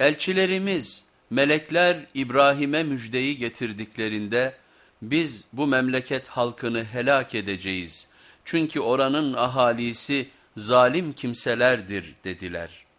Elçilerimiz, melekler İbrahim'e müjdeyi getirdiklerinde biz bu memleket halkını helak edeceğiz. Çünkü oranın ahalisi zalim kimselerdir dediler.''